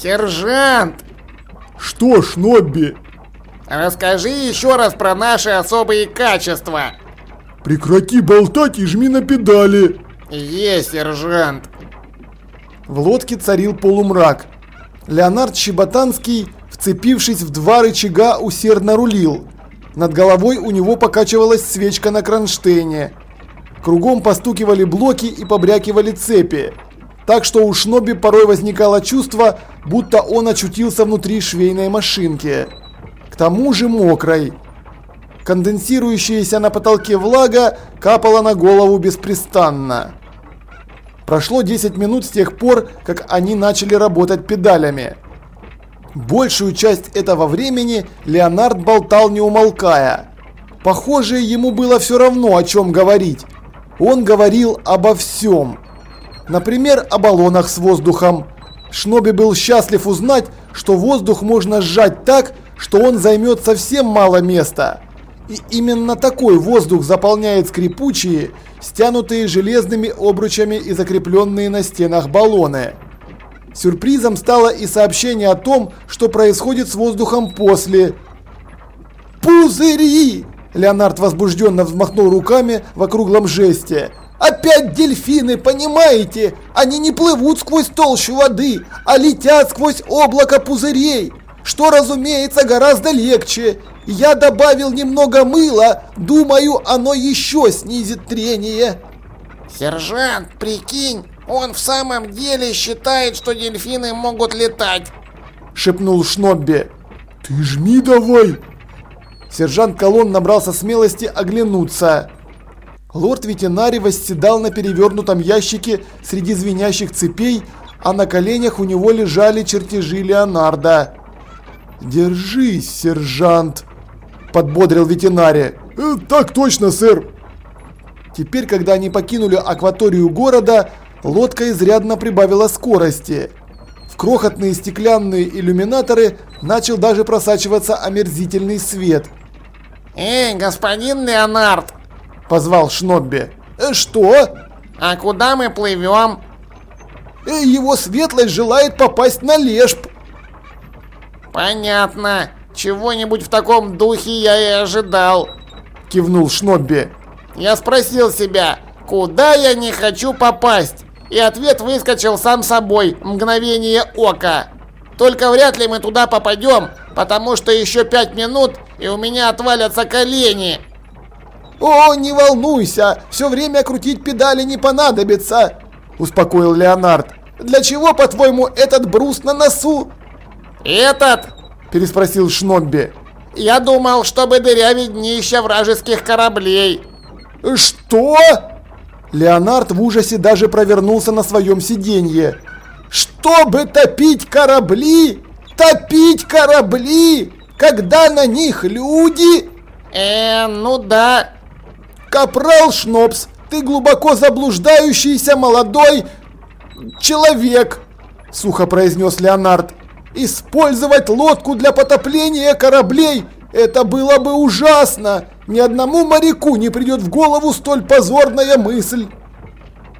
Сержант! Что, Шнобби? Расскажи еще раз про наши особые качества. Прекрати болтать и жми на педали. Есть, сержант. В лодке царил полумрак. Леонард Щеботанский, вцепившись в два рычага, усердно рулил. Над головой у него покачивалась свечка на кронштейне. Кругом постукивали блоки и побрякивали цепи. Так что у Шноби порой возникало чувство, будто он очутился внутри швейной машинки. К тому же мокрой. Конденсирующаяся на потолке влага капала на голову беспрестанно. Прошло 10 минут с тех пор, как они начали работать педалями. Большую часть этого времени Леонард болтал не умолкая. Похоже, ему было все равно, о чем говорить. Он говорил обо всем. Например, о баллонах с воздухом. Шноби был счастлив узнать, что воздух можно сжать так, что он займет совсем мало места. И именно такой воздух заполняет скрипучие, стянутые железными обручами и закрепленные на стенах баллоны. Сюрпризом стало и сообщение о том, что происходит с воздухом после. «Пузыри!» Леонард возбужденно взмахнул руками в округлом жесте. «Опять дельфины, понимаете? Они не плывут сквозь толщу воды, а летят сквозь облако пузырей, что, разумеется, гораздо легче. Я добавил немного мыла, думаю, оно еще снизит трение». Сержант, прикинь, он в самом деле считает, что дельфины могут летать. Шепнул Шнобби. Ты жми давай. Сержант Колон набрался смелости оглянуться. Лорд ветеринарий восседал на перевернутом ящике среди звенящих цепей, а на коленях у него лежали чертежи Леонардо. «Держись, сержант!» – подбодрил ветеринарий. Э, «Так точно, сэр!» Теперь, когда они покинули акваторию города, лодка изрядно прибавила скорости. В крохотные стеклянные иллюминаторы начал даже просачиваться омерзительный свет. «Эй, господин Леонард!» – позвал Шнобби. «Э, «Что?» «А куда мы плывем?» э, «Его светлость желает попасть на Лешп». «Понятно. Чего-нибудь в таком духе я и ожидал», – кивнул Шнобби. «Я спросил себя, куда я не хочу попасть?» И ответ выскочил сам собой, мгновение ока. Только вряд ли мы туда попадем, потому что еще пять минут, и у меня отвалятся колени. «О, не волнуйся, все время крутить педали не понадобится», – успокоил Леонард. «Для чего, по-твоему, этот брус на носу?» «Этот?» – переспросил Шнобби. «Я думал, чтобы дырявить днища вражеских кораблей». «Что?» Леонард в ужасе даже провернулся на своем сиденье. «Чтобы топить корабли? Топить корабли? Когда на них люди?» «Э, ну да». «Капрал Шнопс, ты глубоко заблуждающийся молодой человек», сухо произнес Леонард. «Использовать лодку для потопления кораблей – это было бы ужасно! Ни одному моряку не придет в голову столь позорная мысль!»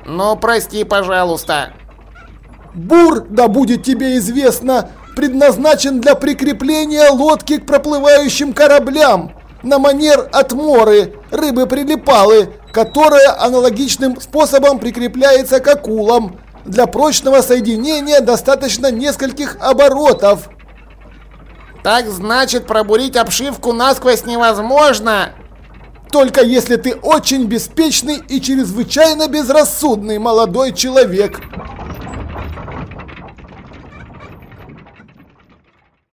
«Ну, прости, пожалуйста!» «Бур, да будет тебе известно, предназначен для прикрепления лодки к проплывающим кораблям, на манер отморы, рыбы-прилипалы, которая аналогичным способом прикрепляется к акулам. Для прочного соединения достаточно нескольких оборотов. Так значит, пробурить обшивку насквозь невозможно? Только если ты очень беспечный и чрезвычайно безрассудный молодой человек.